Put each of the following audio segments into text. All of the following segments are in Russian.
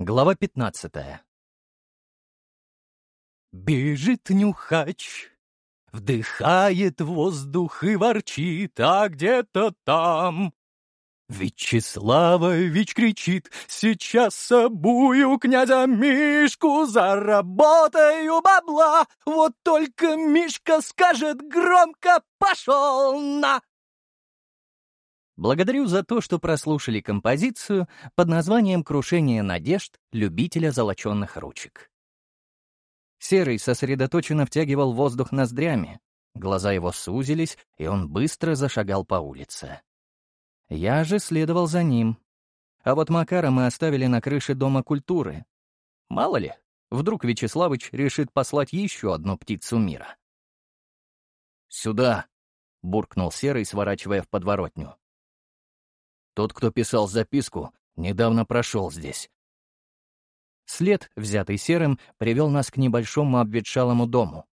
Глава 15 Бежит нюхач, вдыхает воздух и ворчит, а где-то там. Вячеславович кричит, сейчас собую князя Мишку, заработаю бабла, вот только Мишка скажет громко «пошел на!» Благодарю за то, что прослушали композицию под названием «Крушение надежд любителя золоченных ручек». Серый сосредоточенно втягивал воздух ноздрями, глаза его сузились, и он быстро зашагал по улице. Я же следовал за ним. А вот Макара мы оставили на крыше Дома культуры. Мало ли, вдруг Вячеславыч решит послать еще одну птицу мира. «Сюда!» — буркнул Серый, сворачивая в подворотню. Тот, кто писал записку, недавно прошел здесь. След, взятый серым, привел нас к небольшому обветшалому дому.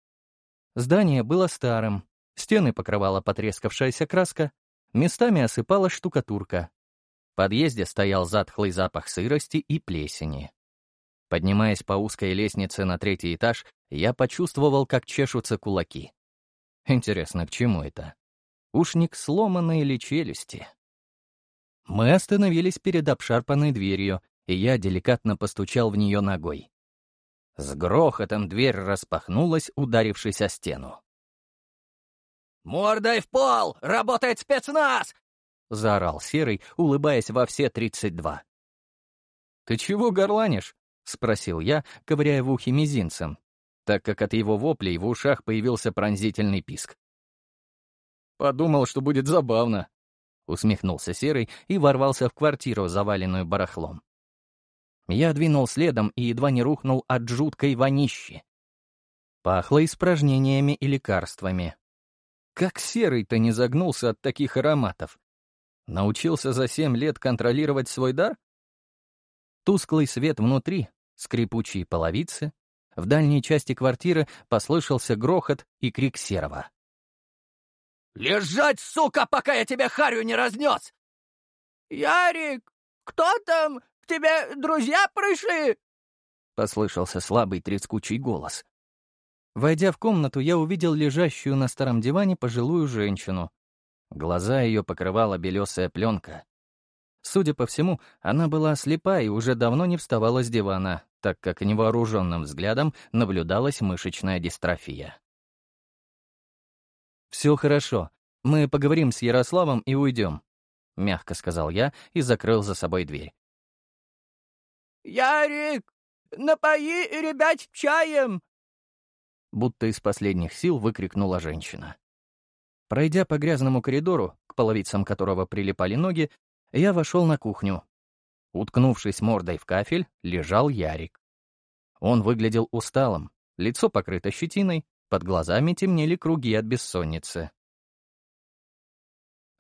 Здание было старым, стены покрывала потрескавшаяся краска, местами осыпалась штукатурка. В подъезде стоял затхлый запах сырости и плесени. Поднимаясь по узкой лестнице на третий этаж, я почувствовал, как чешутся кулаки. Интересно, к чему это? Ушник сломанной или челюсти? Мы остановились перед обшарпанной дверью, и я деликатно постучал в нее ногой. С грохотом дверь распахнулась, ударившись о стену. «Мордой в пол! Работает спецназ!» — заорал Серый, улыбаясь во все тридцать два. «Ты чего горланишь?» — спросил я, ковыряя в ухе мизинцем, так как от его воплей в ушах появился пронзительный писк. «Подумал, что будет забавно», усмехнулся Серый и ворвался в квартиру, заваленную барахлом. Я двинул следом и едва не рухнул от жуткой вонищи. Пахло испражнениями и лекарствами. Как Серый-то не загнулся от таких ароматов? Научился за семь лет контролировать свой дар? Тусклый свет внутри, скрипучие половицы. В дальней части квартиры послышался грохот и крик Серого. «Лежать, сука, пока я тебе харю не разнес!» «Ярик, кто там? К тебе друзья пришли?» Послышался слабый трескучий голос. Войдя в комнату, я увидел лежащую на старом диване пожилую женщину. Глаза ее покрывала белесая пленка. Судя по всему, она была слепа и уже давно не вставала с дивана, так как невооруженным взглядом наблюдалась мышечная дистрофия. «Все хорошо. Мы поговорим с Ярославом и уйдем», — мягко сказал я и закрыл за собой дверь. «Ярик, напои ребят чаем!» Будто из последних сил выкрикнула женщина. Пройдя по грязному коридору, к половицам которого прилипали ноги, я вошел на кухню. Уткнувшись мордой в кафель, лежал Ярик. Он выглядел усталым, лицо покрыто щетиной, под глазами темнели круги от бессонницы.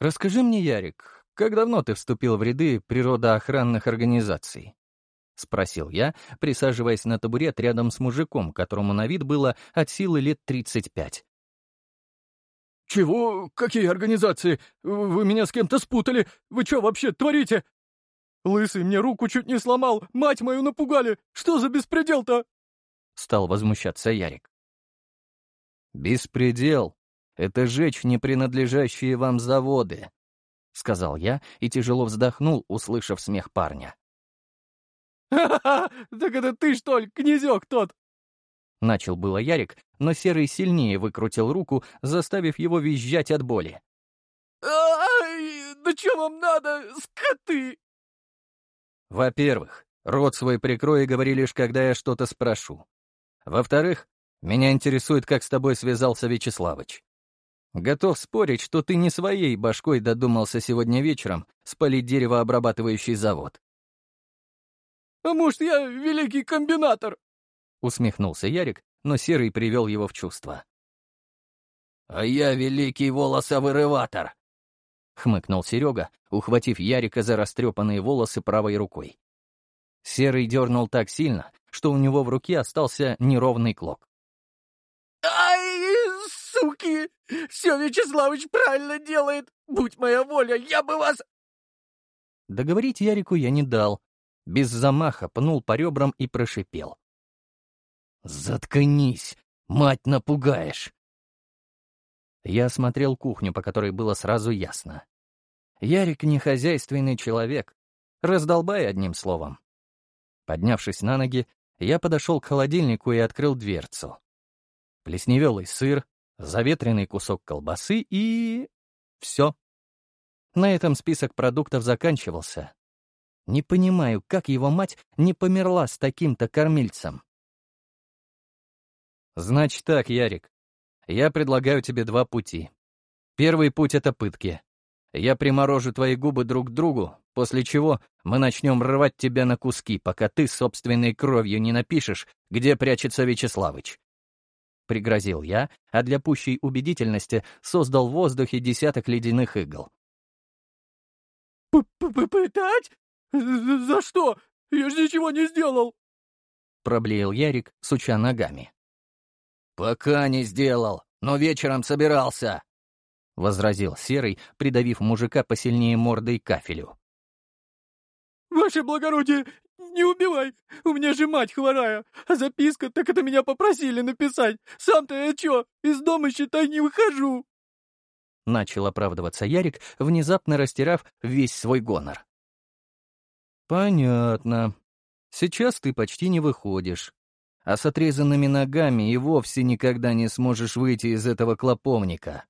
«Расскажи мне, Ярик, как давно ты вступил в ряды природоохранных организаций?» — спросил я, присаживаясь на табурет рядом с мужиком, которому на вид было от силы лет 35. «Чего? Какие организации? Вы меня с кем-то спутали? Вы что вообще творите? Лысый мне руку чуть не сломал, мать мою напугали! Что за беспредел-то?» Стал возмущаться Ярик. «Беспредел — это жечь непринадлежащие вам заводы», — сказал я и тяжело вздохнул, услышав смех парня. «Ха-ха-ха! Так это ты, что ли, князек тот?» Начал было Ярик, но Серый сильнее выкрутил руку, заставив его визжать от боли. «Ай, да что вам надо, скоты?» Во-первых, рот свой прикрой и говори лишь, когда я что-то спрошу. Во-вторых, меня интересует, как с тобой связался Вячеславыч. Готов спорить, что ты не своей башкой додумался сегодня вечером спалить деревообрабатывающий завод. «А может, я великий комбинатор?» — усмехнулся Ярик, но Серый привел его в чувство. «А я великий волосовырыватор!» — хмыкнул Серега, ухватив Ярика за растрепанные волосы правой рукой. Серый дернул так сильно, что у него в руке остался неровный клок. «Ай, суки! Все Вячеславыч правильно делает! Будь моя воля, я бы вас...» Договорить Ярику я не дал. без замаха пнул по ребрам и прошипел. «Заткнись! Мать напугаешь!» Я осмотрел кухню, по которой было сразу ясно. Ярик не хозяйственный человек. Раздолбай одним словом. Поднявшись на ноги, я подошел к холодильнику и открыл дверцу. Плесневелый сыр, заветренный кусок колбасы и... все. На этом список продуктов заканчивался. Не понимаю, как его мать не померла с таким-то кормильцем. Значит так, Ярик, я предлагаю тебе два пути. Первый путь — это пытки. Я приморожу твои губы друг к другу, после чего мы начнем рвать тебя на куски, пока ты собственной кровью не напишешь, где прячется Вячеславыч. Пригрозил я, а для пущей убедительности создал в воздухе десяток ледяных игл. «Попытать? За что? Я же ничего не сделал!» Проблеял Ярик, суча ногами. «Пока не сделал, но вечером собирался», — возразил Серый, придавив мужика посильнее мордой кафелю. «Ваше благородие, не убивай! У меня же мать хворая, а записка, так это меня попросили написать. Сам-то я чё, из дома, считай, не выхожу!» Начал оправдываться Ярик, внезапно растирав весь свой гонор. «Понятно. Сейчас ты почти не выходишь а с отрезанными ногами и вовсе никогда не сможешь выйти из этого клоповника.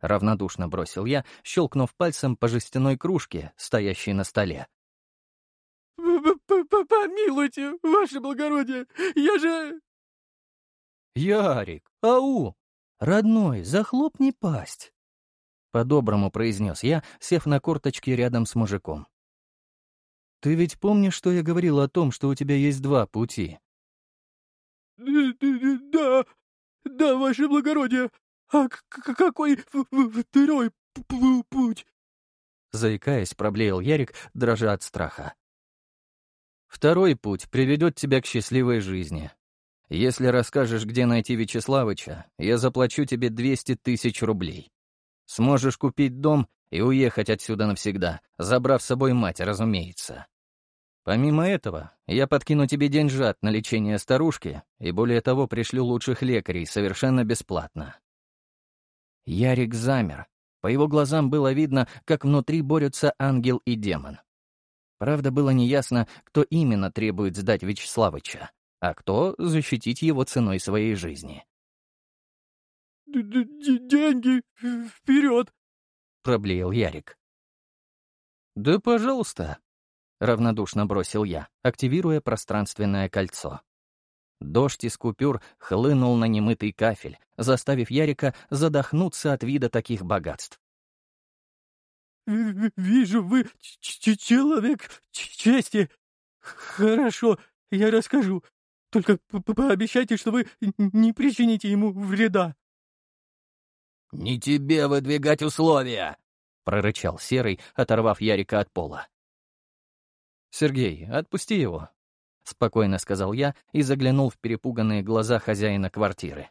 Равнодушно бросил я, щелкнув пальцем по жестяной кружке, стоящей на столе. «Помилуйте, ваше благородие, я же...» «Ярик, ау! Родной, захлопни пасть!» По-доброму произнес я, сев на корточки рядом с мужиком. «Ты ведь помнишь, что я говорил о том, что у тебя есть два пути? «Да, да, ваше благородие. А какой второй путь?» Заикаясь, проблеял Ярик, дрожа от страха. «Второй путь приведет тебя к счастливой жизни. Если расскажешь, где найти Вячеславыча, я заплачу тебе 200 тысяч рублей. Сможешь купить дом и уехать отсюда навсегда, забрав с собой мать, разумеется. Помимо этого, я подкину тебе деньжат на лечение старушки и, более того, пришлю лучших лекарей совершенно бесплатно». Ярик замер. По его глазам было видно, как внутри борются ангел и демон. Правда, было неясно, кто именно требует сдать Вячеславыча, а кто — защитить его ценой своей жизни. «Деньги вперед!» — проблеял Ярик. «Да, пожалуйста», — равнодушно бросил я, активируя пространственное кольцо. Дождь из купюр хлынул на немытый кафель, заставив Ярика задохнуться от вида таких богатств. «Вижу, вы человек чести. Хорошо, я расскажу. Только пообещайте, что вы не причините ему вреда». «Не тебе выдвигать условия!» — прорычал Серый, оторвав Ярика от пола. «Сергей, отпусти его», — спокойно сказал я и заглянул в перепуганные глаза хозяина квартиры.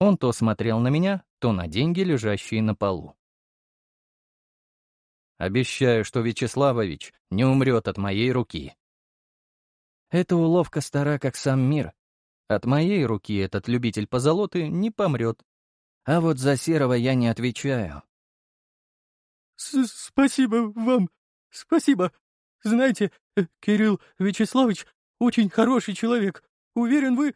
Он то смотрел на меня, то на деньги, лежащие на полу. «Обещаю, что Вячеславович не умрет от моей руки». Эта уловка стара, как сам мир. От моей руки этот любитель позолоты не помрет. А вот за Серого я не отвечаю. «Спасибо вам, спасибо, знаете, э, Кирилл Вячеславович очень хороший человек. Уверен, вы...»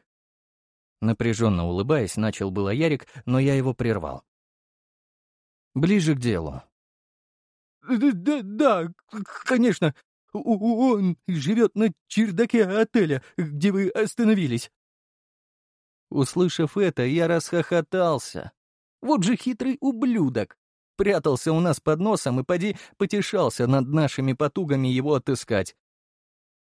Напряженно улыбаясь, начал было Ярик, но я его прервал. «Ближе к делу». «Да, да, конечно. Он живет на чердаке отеля, где вы остановились». Услышав это, я расхохотался. Вот же хитрый ублюдок прятался у нас под носом и поди потешался над нашими потугами его отыскать.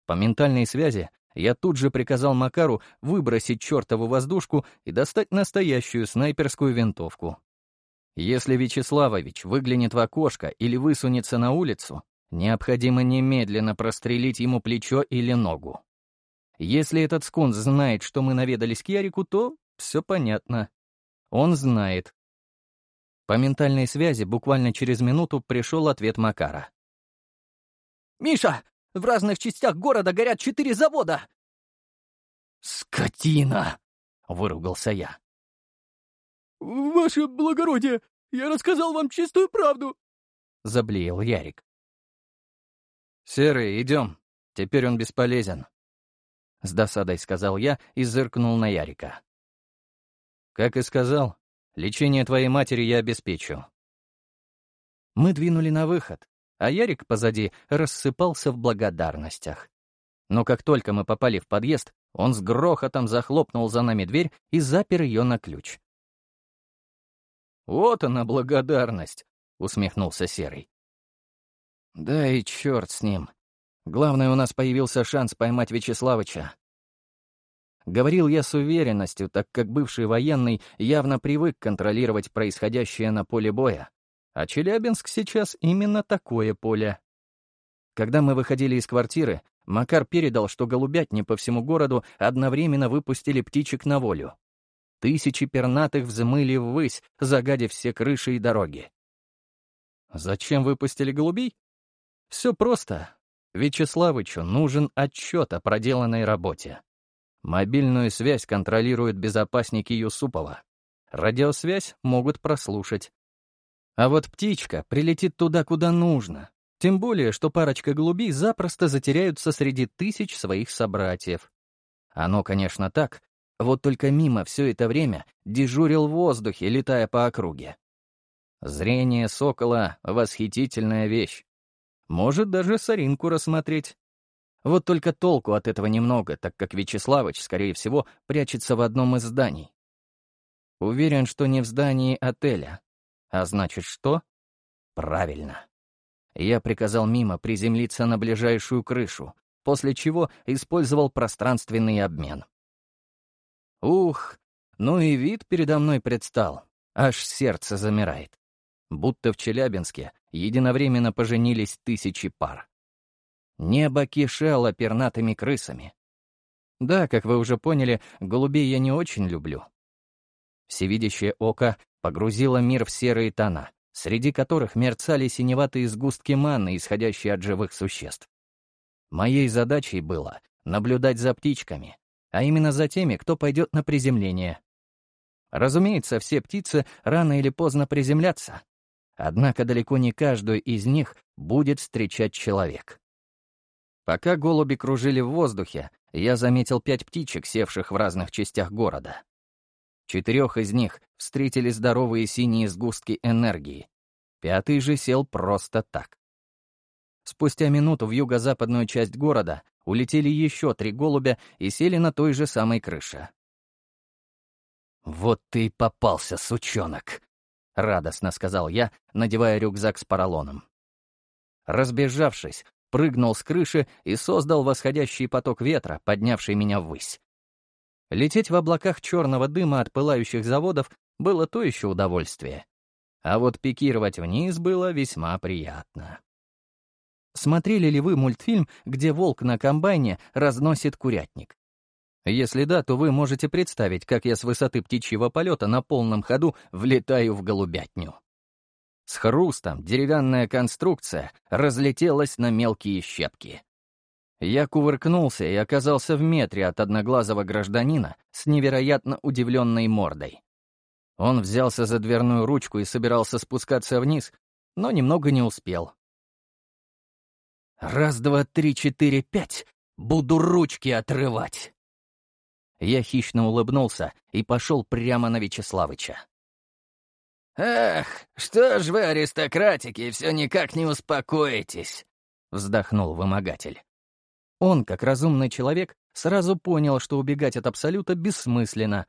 По ментальной связи я тут же приказал Макару выбросить чертову воздушку и достать настоящую снайперскую винтовку. Если Вячеславович выглянет в окошко или высунется на улицу, необходимо немедленно прострелить ему плечо или ногу. Если этот скунс знает, что мы наведались к Ярику, то все понятно. Он знает, по ментальной связи буквально через минуту пришел ответ Макара. «Миша, В разных частях города горят четыре завода!» «Скотина!» — выругался я. «Ваше благородие, я рассказал вам чистую правду!» — заблеял Ярик. «Серый, идем. Теперь он бесполезен», — с досадой сказал я и зыркнул на Ярика. «Как и сказал, лечение твоей матери я обеспечу». Мы двинули на выход, а Ярик позади рассыпался в благодарностях. Но как только мы попали в подъезд, он с грохотом захлопнул за нами дверь и запер ее на ключ. «Вот она, благодарность!» — усмехнулся Серый. «Да и черт с ним. Главное, у нас появился шанс поймать Вячеславыча». Говорил я с уверенностью, так как бывший военный явно привык контролировать происходящее на поле боя. А Челябинск сейчас именно такое поле. Когда мы выходили из квартиры, Макар передал, что голубятни по всему городу одновременно выпустили птичек на волю. Тысячи пернатых взмыли ввысь, загадив все крыши и дороги. Зачем выпустили голубей? Все просто. Вячеславычу нужен отчет о проделанной работе. Мобильную связь контролируют безопасники Юсупова. Радиосвязь могут прослушать. А вот птичка прилетит туда, куда нужно. Тем более, что парочка голубей запросто затеряются среди тысяч своих собратьев. Оно, конечно, так, вот только мимо все это время дежурил в воздухе, летая по округе. Зрение сокола — восхитительная вещь. Может даже соринку рассмотреть. Вот только толку от этого немного, так как Вячеславыч, скорее всего, прячется в одном из зданий. Уверен, что не в здании отеля. А значит, что? Правильно. Я приказал мимо приземлиться на ближайшую крышу, после чего использовал пространственный обмен. Ух, ну и вид передо мной предстал. Аж сердце замирает. Будто в Челябинске единовременно поженились тысячи пар. Небо кишело пернатыми крысами. Да, как вы уже поняли, голубей я не очень люблю. Всевидящее око погрузило мир в серые тона, среди которых мерцали синеватые сгустки маны, исходящие от живых существ. Моей задачей было наблюдать за птичками, а именно за теми, кто пойдет на приземление. Разумеется, все птицы рано или поздно приземлятся. Однако далеко не каждую из них будет встречать человек. Пока голуби кружили в воздухе, я заметил пять птичек, севших в разных частях города. Четырех из них встретили здоровые синие сгустки энергии. Пятый же сел просто так. Спустя минуту в юго-западную часть города улетели еще три голубя и сели на той же самой крыше. «Вот ты и попался, сучонок!» — радостно сказал я, надевая рюкзак с поролоном. Разбежавшись, прыгнул с крыши и создал восходящий поток ветра, поднявший меня ввысь. Лететь в облаках черного дыма от пылающих заводов было то еще удовольствие. А вот пикировать вниз было весьма приятно. Смотрели ли вы мультфильм, где волк на комбайне разносит курятник? Если да, то вы можете представить, как я с высоты птичьего полета на полном ходу влетаю в голубятню. С хрустом деревянная конструкция разлетелась на мелкие щепки. Я кувыркнулся и оказался в метре от одноглазого гражданина с невероятно удивленной мордой. Он взялся за дверную ручку и собирался спускаться вниз, но немного не успел. Раз, два, три, четыре, пять. Буду ручки отрывать. Я хищно улыбнулся и пошел прямо на Вячеславыча. «Эх, что ж вы, аристократики, все никак не успокоитесь», — вздохнул вымогатель. Он, как разумный человек, сразу понял, что убегать от Абсолюта бессмысленно.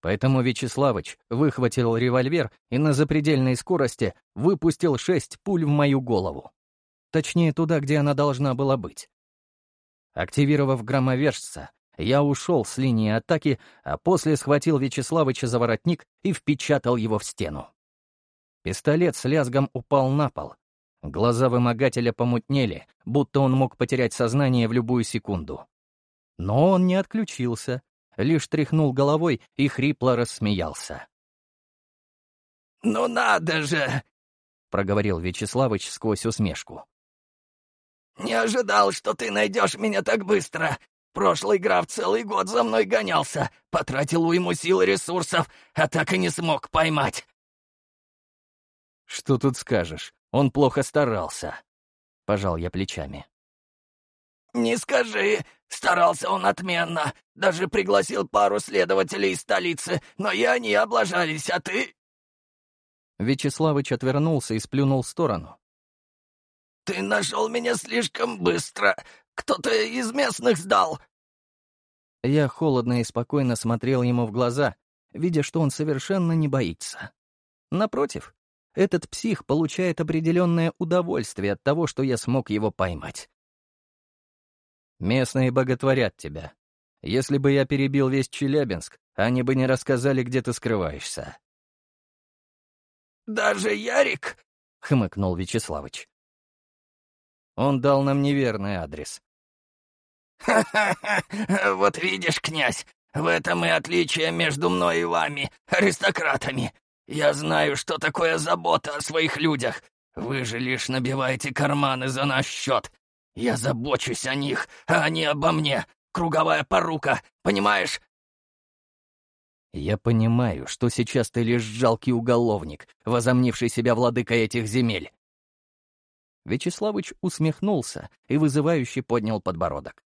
Поэтому Вячеславыч выхватил револьвер и на запредельной скорости выпустил шесть пуль в мою голову. Точнее, туда, где она должна была быть. Активировав громовержца, я ушел с линии атаки, а после схватил Вячеславыча за воротник и впечатал его в стену. Пистолет с лязгом упал на пол. Глаза вымогателя помутнели, будто он мог потерять сознание в любую секунду. Но он не отключился, лишь тряхнул головой и хрипло рассмеялся. «Ну надо же!» — проговорил Вячеславыч сквозь усмешку. «Не ожидал, что ты найдешь меня так быстро. Прошлый граф целый год за мной гонялся, потратил уйму сил и ресурсов, а так и не смог поймать». «Что тут скажешь? Он плохо старался», — пожал я плечами. «Не скажи. Старался он отменно. Даже пригласил пару следователей из столицы, но и они облажались, а ты...» Вячеславыч отвернулся и сплюнул в сторону. «Ты нашел меня слишком быстро. Кто-то из местных сдал». Я холодно и спокойно смотрел ему в глаза, видя, что он совершенно не боится. Напротив, этот псих получает определенное удовольствие от того, что я смог его поймать. Местные боготворят тебя. Если бы я перебил весь Челябинск, они бы не рассказали, где ты скрываешься. «Даже Ярик?» — хмыкнул Вячеславыч. Он дал нам неверный адрес. «Ха-ха-ха! Вот видишь, князь, в этом и отличие между мной и вами, аристократами. Я знаю, что такое забота о своих людях. Вы же лишь набиваете карманы за наш счет. Я забочусь о них, а они обо мне. Круговая порука, понимаешь?» «Я понимаю, что сейчас ты лишь жалкий уголовник, возомнивший себя владыкой этих земель». Вячеславыч усмехнулся и вызывающе поднял подбородок.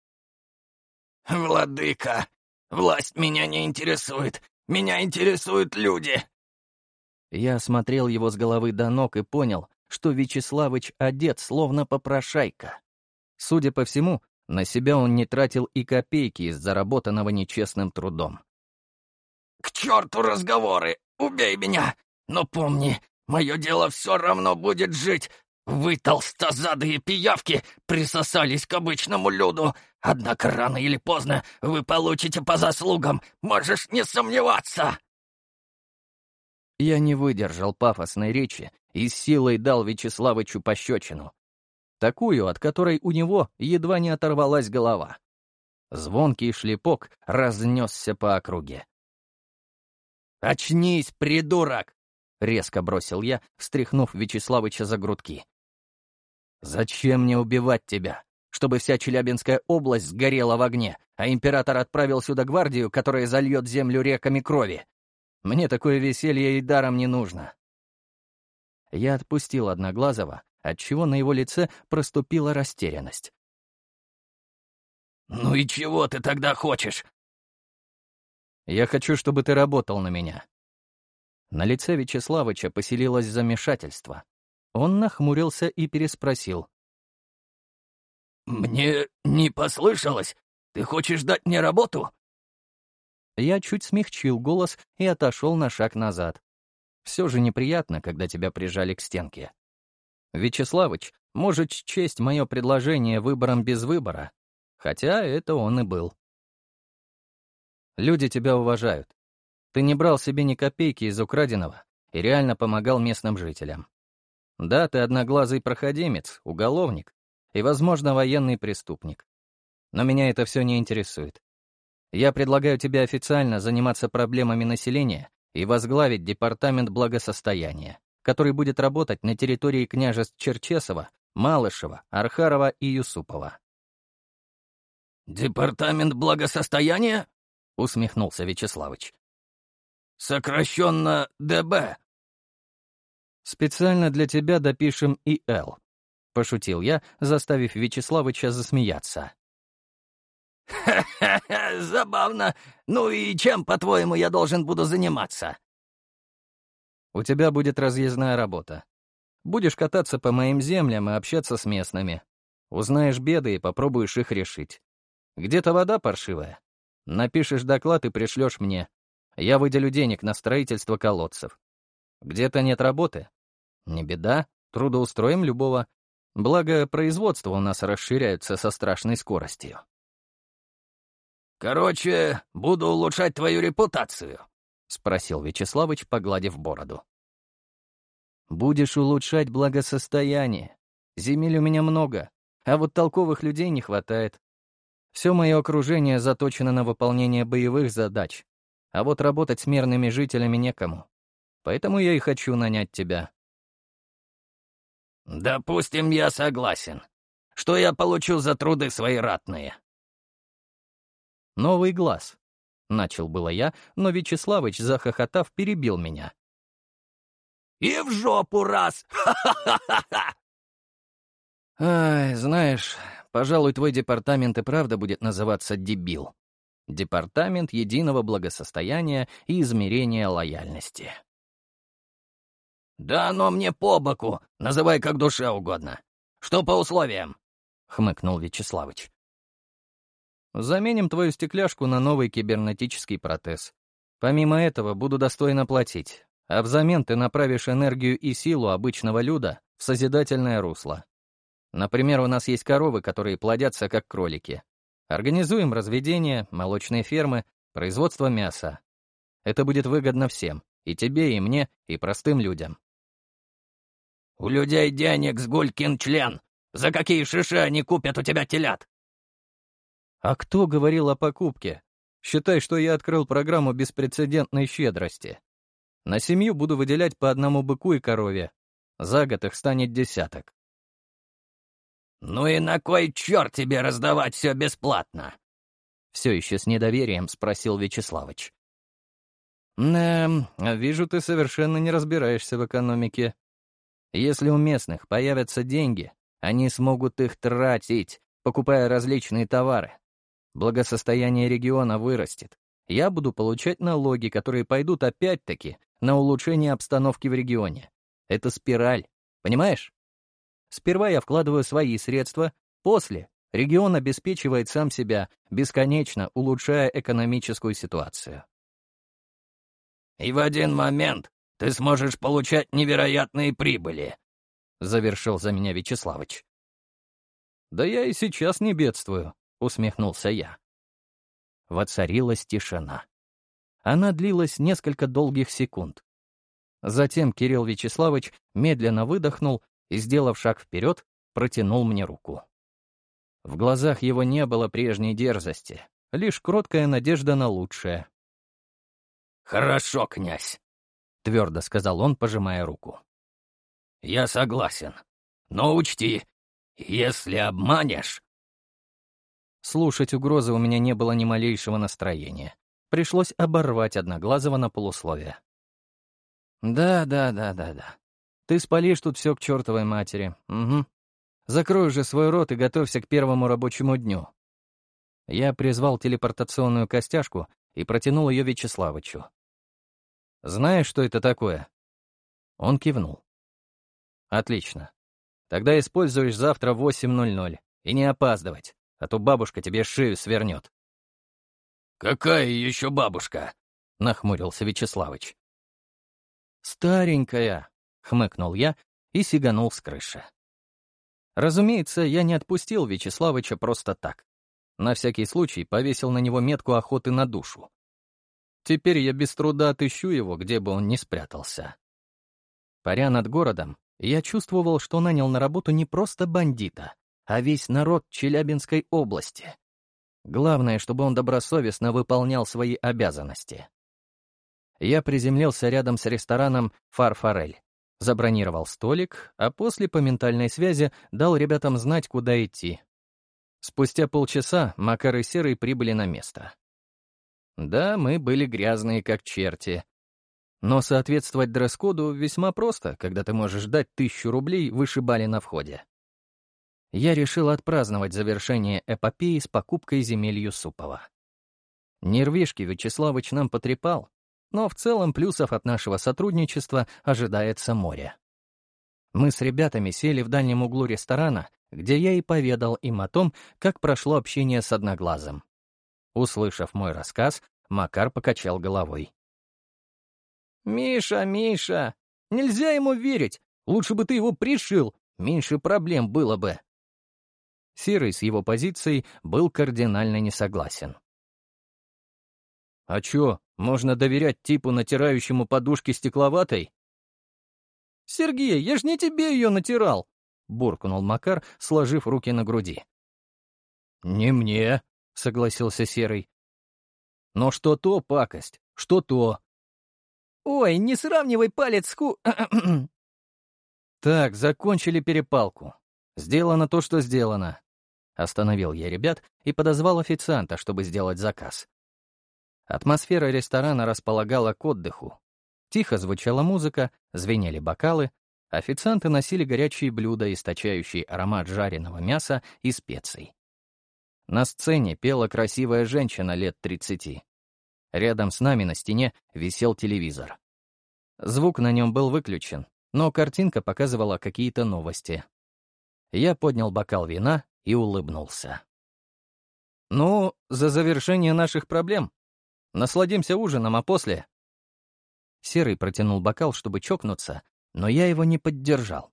«Владыка, власть меня не интересует. Меня интересуют люди». Я осмотрел его с головы до ног и понял, что Вячеславыч одет словно попрошайка. Судя по всему, на себя он не тратил и копейки из заработанного нечестным трудом. «К черту разговоры! Убей меня! Но помни, мое дело все равно будет жить. Вы, толстозадые пиявки, присосались к обычному люду. Однако рано или поздно вы получите по заслугам, можешь не сомневаться!» Я не выдержал пафосной речи и с силой дал Вячеславычу пощечину, такую, от которой у него едва не оторвалась голова. Звонкий шлепок разнесся по округе. «Очнись, придурок!» — резко бросил я, встряхнув Вячеславыча за грудки. «Зачем мне убивать тебя? Чтобы вся Челябинская область сгорела в огне, а император отправил сюда гвардию, которая зальет землю реками крови. Мне такое веселье и даром не нужно». Я отпустил Одноглазого, отчего на его лице проступила растерянность. «Ну и чего ты тогда хочешь?» «Я хочу, чтобы ты работал на меня». На лице Вячеславыча поселилось замешательство. Он нахмурился и переспросил. «Мне не послышалось. Ты хочешь дать мне работу?» Я чуть смягчил голос и отошел на шаг назад. Все же неприятно, когда тебя прижали к стенке. Вячеславыч может честь мое предложение выбором без выбора, хотя это он и был. Люди тебя уважают. Ты не брал себе ни копейки из украденного и реально помогал местным жителям. Да, ты одноглазый проходимец, уголовник и, возможно, военный преступник. Но меня это все не интересует. Я предлагаю тебе официально заниматься проблемами населения и возглавить департамент благосостояния который будет работать на территории княжеств Черчесова, Малышева, Архарова и Юсупова. «Департамент благосостояния?» — усмехнулся Вячеславыч. «Сокращенно ДБ». «Специально для тебя допишем ИЛ», — пошутил я, заставив Вячеславыча засмеяться. «Ха-ха-ха, забавно. Ну и чем, по-твоему, я должен буду заниматься?» У тебя будет разъездная работа. Будешь кататься по моим землям и общаться с местными. Узнаешь беды и попробуешь их решить. Где-то вода паршивая. Напишешь доклад и пришлешь мне. Я выделю денег на строительство колодцев. Где-то нет работы. Не беда, трудоустроим любого. Благо, производство у нас расширяется со страшной скоростью. «Короче, буду улучшать твою репутацию», — спросил Вячеславыч, погладив бороду. «Будешь улучшать благосостояние. Земель у меня много, а вот толковых людей не хватает. Все мое окружение заточено на выполнение боевых задач, а вот работать с мирными жителями некому. Поэтому я и хочу нанять тебя». «Допустим, я согласен. Что я получу за труды свои ратные?» «Новый глаз», — начал было я, но Вячеславыч, захохотав, перебил меня. «И в жопу раз! Ха-ха-ха-ха!» «Ай, знаешь, пожалуй, твой департамент и правда будет называться «Дебил». Департамент единого благосостояния и измерения лояльности. «Да оно мне по боку, называй как душе угодно. Что по условиям?» — хмыкнул Вячеславыч. «Заменим твою стекляшку на новый кибернетический протез. Помимо этого, буду достойно платить, а взамен ты направишь энергию и силу обычного люда в созидательное русло. Например, у нас есть коровы, которые плодятся как кролики. Организуем разведение, молочные фермы, производство мяса. Это будет выгодно всем, и тебе, и мне, и простым людям. «У людей денег с гулькин член. За какие шиши они купят у тебя телят?» «А кто говорил о покупке? Считай, что я открыл программу беспрецедентной щедрости. На семью буду выделять по одному быку и корове. За год их станет десяток. «Ну и на кой черт тебе раздавать все бесплатно?» Все еще с недоверием спросил Вячеславыч. «Да, вижу, ты совершенно не разбираешься в экономике. Если у местных появятся деньги, они смогут их тратить, покупая различные товары. Благосостояние региона вырастет. Я буду получать налоги, которые пойдут опять-таки на улучшение обстановки в регионе. Это спираль, понимаешь? Сперва я вкладываю свои средства, после регион обеспечивает сам себя, бесконечно улучшая экономическую ситуацию. «И в один момент ты сможешь получать невероятные прибыли», — завершил за меня Вячеславыч. «Да я и сейчас не бедствую», — усмехнулся я. Воцарилась тишина. Она длилась несколько долгих секунд. Затем Кирилл Вячеславович медленно выдохнул и, сделав шаг вперед, протянул мне руку. В глазах его не было прежней дерзости, лишь кроткая надежда на лучшее. «Хорошо, князь», — твердо сказал он, пожимая руку. «Я согласен. Но учти, если обманешь...» Слушать угрозы у меня не было ни малейшего настроения. Пришлось оборвать Одноглазого на полусловие. «Да, да, да, да, да. Ты спалишь тут все к чертовой матери. Угу. Закрой уже свой рот и готовься к первому рабочему дню. Я призвал телепортационную костяшку и протянул ее Вячеславычу. «Знаешь, что это такое?» Он кивнул. «Отлично. Тогда используешь завтра в 8.00. И не опаздывать, а то бабушка тебе шею свернет». «Какая еще бабушка?» — нахмурился Вячеславыч. «Старенькая», — хмыкнул я и сиганул с крыши. Разумеется, я не отпустил Вячеславыча просто так. На всякий случай повесил на него метку охоты на душу. Теперь я без труда отыщу его, где бы он ни спрятался. Паря над городом, я чувствовал, что нанял на работу не просто бандита, а весь народ Челябинской области. Главное, чтобы он добросовестно выполнял свои обязанности. Я приземлился рядом с рестораном «Фарфорель». Забронировал столик, а после по ментальной связи дал ребятам знать, куда идти. Спустя полчаса Макар и Серый прибыли на место. Да, мы были грязные как черти. Но соответствовать дресс-коду весьма просто, когда ты можешь дать тысячу рублей вышибали на входе. Я решил отпраздновать завершение эпопеи с покупкой земель Юсупова. Нервишки Вячеславыч нам потрепал, но в целом плюсов от нашего сотрудничества ожидается море. Мы с ребятами сели в дальнем углу ресторана, где я и поведал им о том, как прошло общение с Одноглазым. Услышав мой рассказ, Макар покачал головой. «Миша, Миша, нельзя ему верить. Лучше бы ты его пришил, меньше проблем было бы». Серый с его позицией был кардинально не согласен. «А чё, можно доверять типу, натирающему подушки стекловатой?» «Сергей, я ж не тебе ее натирал!» — буркнул Макар, сложив руки на груди. «Не мне», — согласился Серый. «Но что то пакость, что то». «Ой, не сравнивай палец с ку...» «Так, закончили перепалку. Сделано то, что сделано. Остановил я ребят и подозвал официанта, чтобы сделать заказ. Атмосфера ресторана располагала к отдыху. Тихо звучала музыка, звенели бокалы, официанты носили горячие блюда, источающие аромат жареного мяса и специй. На сцене пела красивая женщина лет 30. Рядом с нами на стене висел телевизор. Звук на нем был выключен, но картинка показывала какие-то новости. Я поднял бокал вина и улыбнулся. «Ну, за завершение наших проблем. Насладимся ужином, а после...» Серый протянул бокал, чтобы чокнуться, но я его не поддержал.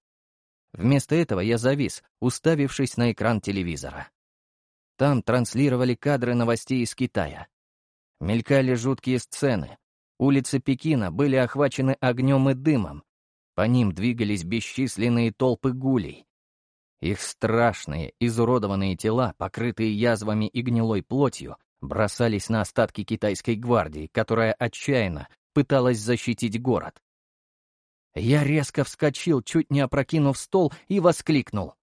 Вместо этого я завис, уставившись на экран телевизора. Там транслировали кадры новостей из Китая. Мелькали жуткие сцены. Улицы Пекина были охвачены огнем и дымом. По ним двигались бесчисленные толпы гулей. Их страшные, изуродованные тела, покрытые язвами и гнилой плотью, бросались на остатки китайской гвардии, которая отчаянно пыталась защитить город. Я резко вскочил, чуть не опрокинув стол, и воскликнул.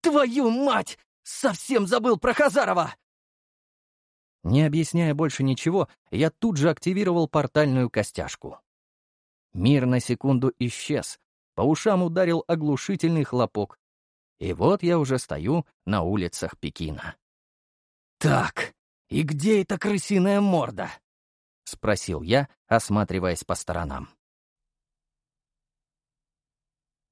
«Твою мать! Совсем забыл про Хазарова!» Не объясняя больше ничего, я тут же активировал портальную костяшку. Мир на секунду исчез, по ушам ударил оглушительный хлопок. И вот я уже стою на улицах Пекина. «Так, и где эта крысиная морда?» — спросил я, осматриваясь по сторонам.